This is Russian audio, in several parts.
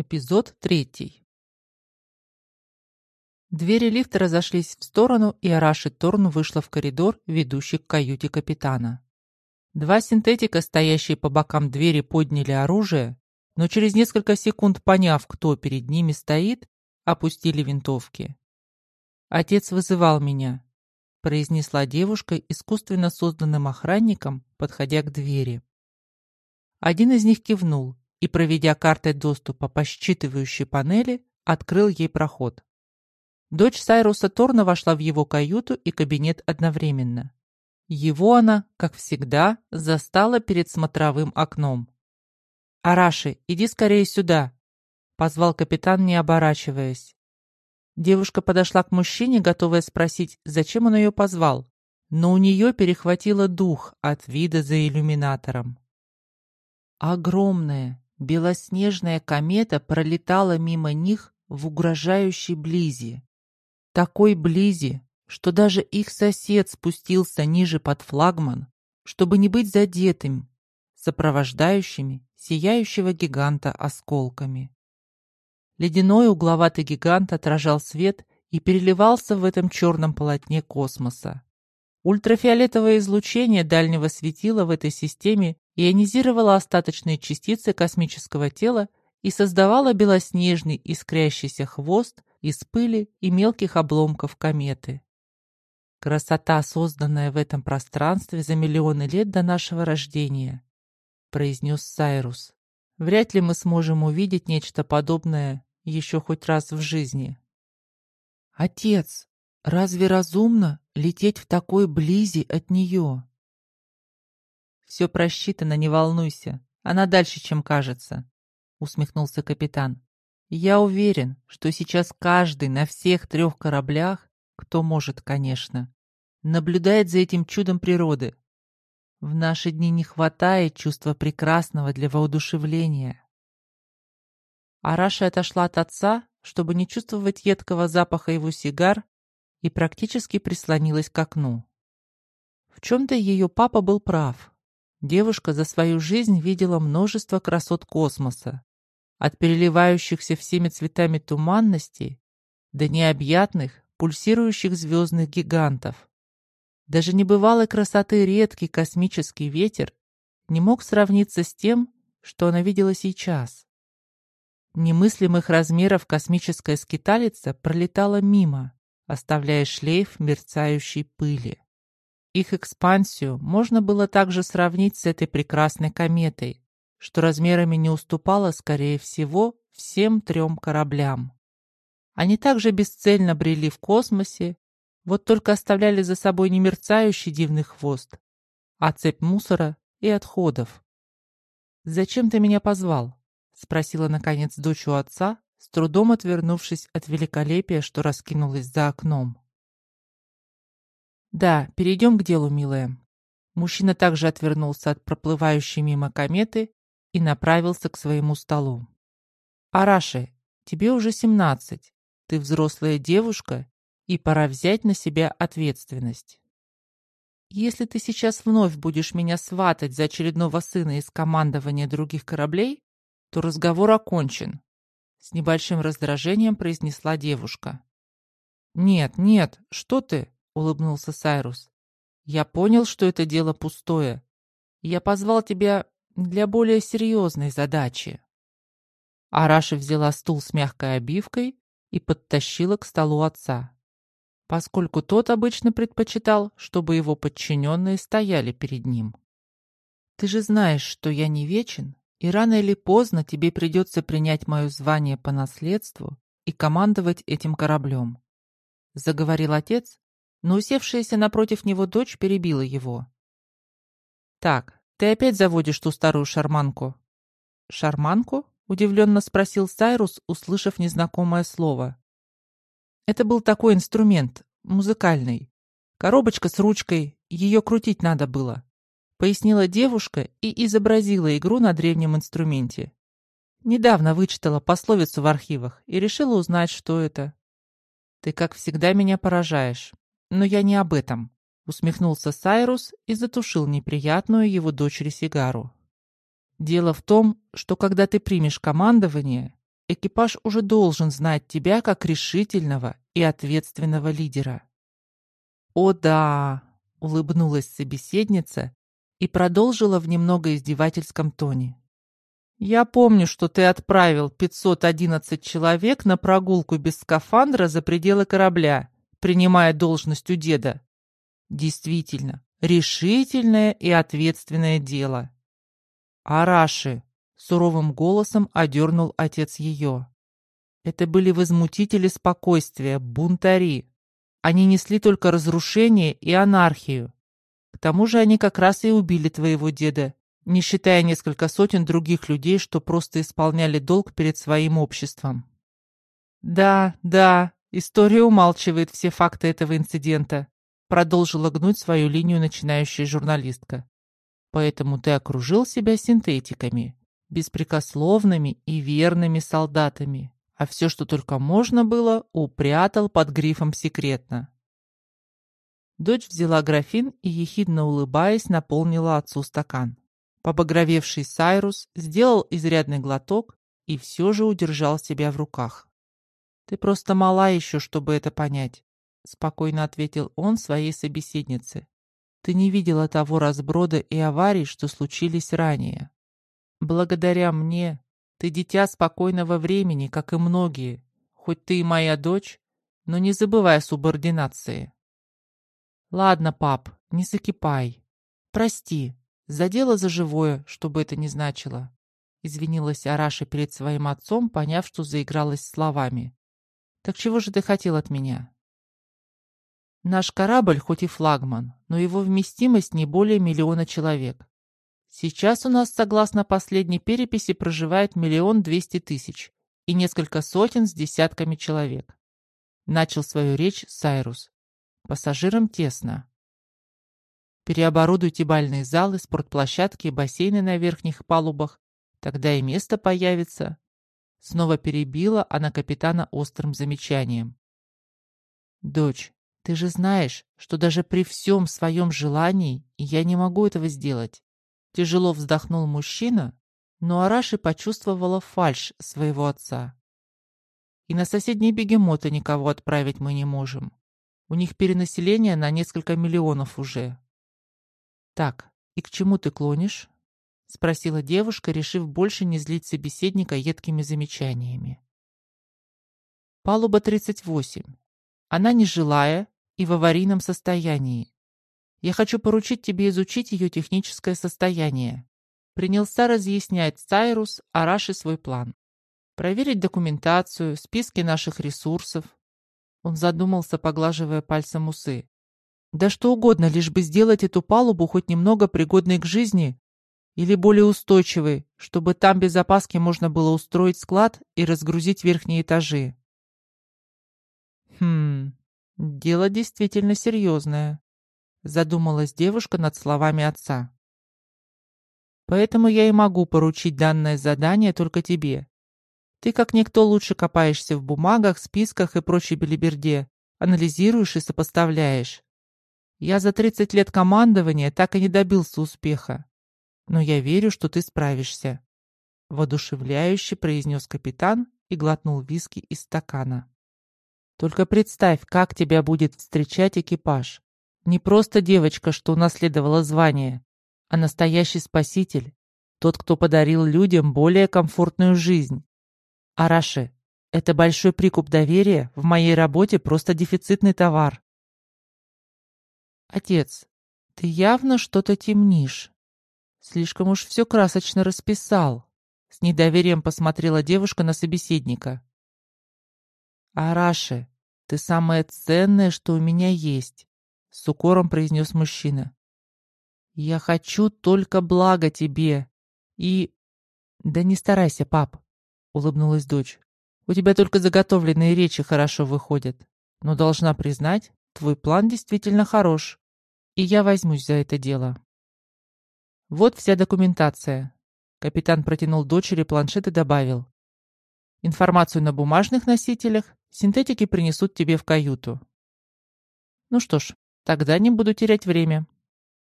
Эпизод третий. Двери лифта разошлись в сторону, и Араши Торн вышла в коридор, ведущий к каюте капитана. Два синтетика, стоящие по бокам двери, подняли оружие, но через несколько секунд, поняв, кто перед ними стоит, опустили винтовки. «Отец вызывал меня», — произнесла девушка искусственно созданным охранником, подходя к двери. Один из них кивнул, и, проведя картой доступа по считывающей панели, открыл ей проход. Дочь Сайруса Торна вошла в его каюту и кабинет одновременно. Его она, как всегда, застала перед смотровым окном. «Араши, иди скорее сюда!» — позвал капитан, не оборачиваясь. Девушка подошла к мужчине, готовая спросить, зачем он ее позвал, но у нее перехватило дух от вида за иллюминатором. Огромная, Белоснежная комета пролетала мимо них в угрожающей близи. Такой близи, что даже их сосед спустился ниже под флагман, чтобы не быть задетым, сопровождающими сияющего гиганта осколками. Ледяной угловатый гигант отражал свет и переливался в этом черном полотне космоса. Ультрафиолетовое излучение дальнего светила в этой системе ионизировала остаточные частицы космического тела и создавала белоснежный искрящийся хвост из пыли и мелких обломков кометы. «Красота, созданная в этом пространстве за миллионы лет до нашего рождения», — произнес Сайрус. «Вряд ли мы сможем увидеть нечто подобное еще хоть раз в жизни». «Отец, разве разумно лететь в такой близи от нее?» «Все просчитано, не волнуйся. Она дальше, чем кажется», — усмехнулся капитан. «Я уверен, что сейчас каждый на всех трех кораблях, кто может, конечно, наблюдает за этим чудом природы. В наши дни не хватает чувства прекрасного для воодушевления». Араша отошла от отца, чтобы не чувствовать едкого запаха его сигар, и практически прислонилась к окну. В чем-то ее папа был прав. Девушка за свою жизнь видела множество красот космоса, от переливающихся всеми цветами туманностей до необъятных, пульсирующих звездных гигантов. Даже небывалой красоты редкий космический ветер не мог сравниться с тем, что она видела сейчас. Немыслимых размеров космическая скиталица пролетала мимо, оставляя шлейф мерцающей пыли. Их экспансию можно было также сравнить с этой прекрасной кометой, что размерами не уступала, скорее всего, всем трем кораблям. Они также бесцельно брели в космосе, вот только оставляли за собой не мерцающий дивный хвост, а цепь мусора и отходов. «Зачем ты меня позвал?» — спросила, наконец, дочь у отца, с трудом отвернувшись от великолепия, что раскинулось за окном. Да, перейдем к делу, милая. Мужчина также отвернулся от проплывающей мимо кометы и направился к своему столу. Араши, тебе уже семнадцать. Ты взрослая девушка, и пора взять на себя ответственность. Если ты сейчас вновь будешь меня сватать за очередного сына из командования других кораблей, то разговор окончен. С небольшим раздражением произнесла девушка. «Нет, нет, что ты?» Улыбнулся Сайрус. «Я понял, что это дело пустое. Я позвал тебя для более серьезной задачи». Араша взяла стул с мягкой обивкой и подтащила к столу отца, поскольку тот обычно предпочитал, чтобы его подчиненные стояли перед ним. «Ты же знаешь, что я не вечен, и рано или поздно тебе придется принять мое звание по наследству и командовать этим кораблем», — заговорил отец, но усевшаяся напротив него дочь перебила его. «Так, ты опять заводишь ту старую шарманку?» «Шарманку?» — удивленно спросил Сайрус, услышав незнакомое слово. Это был такой инструмент, музыкальный. Коробочка с ручкой, ее крутить надо было. Пояснила девушка и изобразила игру на древнем инструменте. Недавно вычитала пословицу в архивах и решила узнать, что это. Ты, как всегда, меня поражаешь. Но я не об этом. Усмехнулся Сайрус и затушил неприятную его дочери сигару. Дело в том, что когда ты примешь командование, экипаж уже должен знать тебя как решительного и ответственного лидера. «О да!» — улыбнулась собеседница и продолжила в немного издевательском тоне. «Я помню, что ты отправил 511 человек на прогулку без скафандра за пределы корабля, принимая должность у деда. Действительно, решительное и ответственное дело. Араши, суровым голосом одернул отец ее. Это были возмутители спокойствия, бунтари. Они несли только разрушение и анархию. К тому же они как раз и убили твоего деда, не считая несколько сотен других людей, что просто исполняли долг перед своим обществом. Да, да, история умалчивает все факты этого инцидента, продолжила гнуть свою линию начинающая журналистка. Поэтому ты окружил себя синтетиками, беспрекословными и верными солдатами, а все, что только можно было, упрятал под грифом «секретно». Дочь взяла графин и, ехидно улыбаясь, наполнила отцу стакан. Побагровевший Сайрус сделал изрядный глоток и все же удержал себя в руках. «Ты просто мала еще, чтобы это понять», — спокойно ответил он своей собеседнице. «Ты не видела того разброда и аварий, что случились ранее. Благодаря мне ты дитя спокойного времени, как и многие, хоть ты и моя дочь, но не забывай о субординации. Ладно, пап, не закипай. Прости, задела за живое, что бы это ни значило. Извинилась Араша перед своим отцом, поняв, что заигралась словами. Так чего же ты хотел от меня? Наш корабль хоть и флагман, но его вместимость не более миллиона человек. Сейчас у нас, согласно последней переписи, проживает миллион двести тысяч и несколько сотен с десятками человек. Начал свою речь Сайрус. Пассажирам тесно. Переоборудуйте бальные залы, спортплощадки и бассейны на верхних палубах. Тогда и место появится. Снова перебила она капитана острым замечанием. «Дочь, ты же знаешь, что даже при всем своем желании я не могу этого сделать. Тяжело вздохнул мужчина, но Араши почувствовала фальшь своего отца. И на соседние бегемоты никого отправить мы не можем. У них перенаселение на несколько миллионов уже. Так, и к чему ты клонишь? Спросила девушка, решив больше не злить собеседника едкими замечаниями. Палуба 38. Она нежилая и в аварийном состоянии. Я хочу поручить тебе изучить ее техническое состояние. Принялся разъяснять Сайрус Араши свой план. Проверить документацию, списки наших ресурсов. Он задумался, поглаживая пальцем усы. Да что угодно, лишь бы сделать эту палубу хоть немного пригодной к жизни или более устойчивой, чтобы там без опаски можно было устроить склад и разгрузить верхние этажи. Хм, дело действительно серьезное задумалась девушка над словами отца. Поэтому я и могу поручить данное задание только тебе. Ты как никто лучше копаешься в бумагах, списках и прочей белиберде, анализируешь и сопоставляешь. Я за 30 лет командования так и не добился успеха. Но я верю, что ты справишься. Водушевляюще произнес капитан и глотнул виски из стакана. Только представь, как тебя будет встречать экипаж. Не просто девочка, что унаследовала звание, а настоящий спаситель, тот, кто подарил людям более комфортную жизнь. Араши, это большой прикуп доверия в моей работе просто дефицитный товар. Отец, ты явно что-то темнишь. Слишком уж все красочно расписал. С недоверием посмотрела девушка на собеседника. Араши, ты самое ценное, что у меня есть. С укором произнес мужчина. «Я хочу только блага тебе. И...» «Да не старайся, пап», — улыбнулась дочь. «У тебя только заготовленные речи хорошо выходят. Но должна признать, твой план действительно хорош. И я возьмусь за это дело». «Вот вся документация». Капитан протянул дочери планшет и добавил. «Информацию на бумажных носителях синтетики принесут тебе в каюту». Ну что ж, Тогда не буду терять время.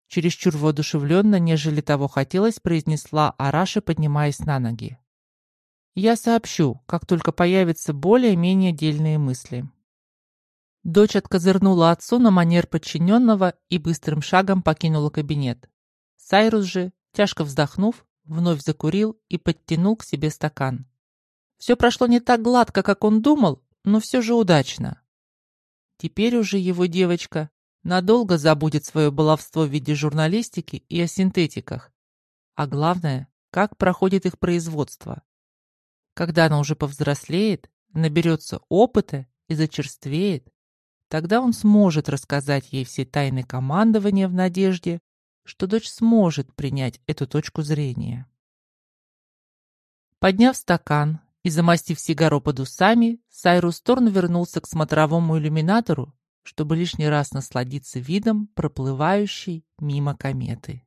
Чересчур воодушевленно, нежели того хотелось, произнесла Араша, поднимаясь на ноги. Я сообщу, как только появятся более-менее дельные мысли. Дочь откозырнула отцу на манер подчиненного и быстрым шагом покинула кабинет. Сайрус же, тяжко вздохнув, вновь закурил и подтянул к себе стакан. Все прошло не так гладко, как он думал, но все же удачно. Теперь уже его девочка надолго забудет свое баловство в виде журналистики и о синтетиках. А главное, как проходит их производство. Когда она уже повзрослеет, наберется опыта и зачерствеет, Тогда он сможет рассказать ей все тайны командования в надежде, что дочь сможет принять эту точку зрения. Подняв стакан и замастив сигару под усами, Сайрус Торн вернулся к смотровому иллюминатору, чтобы лишний раз насладиться видом проплывающей мимо кометы.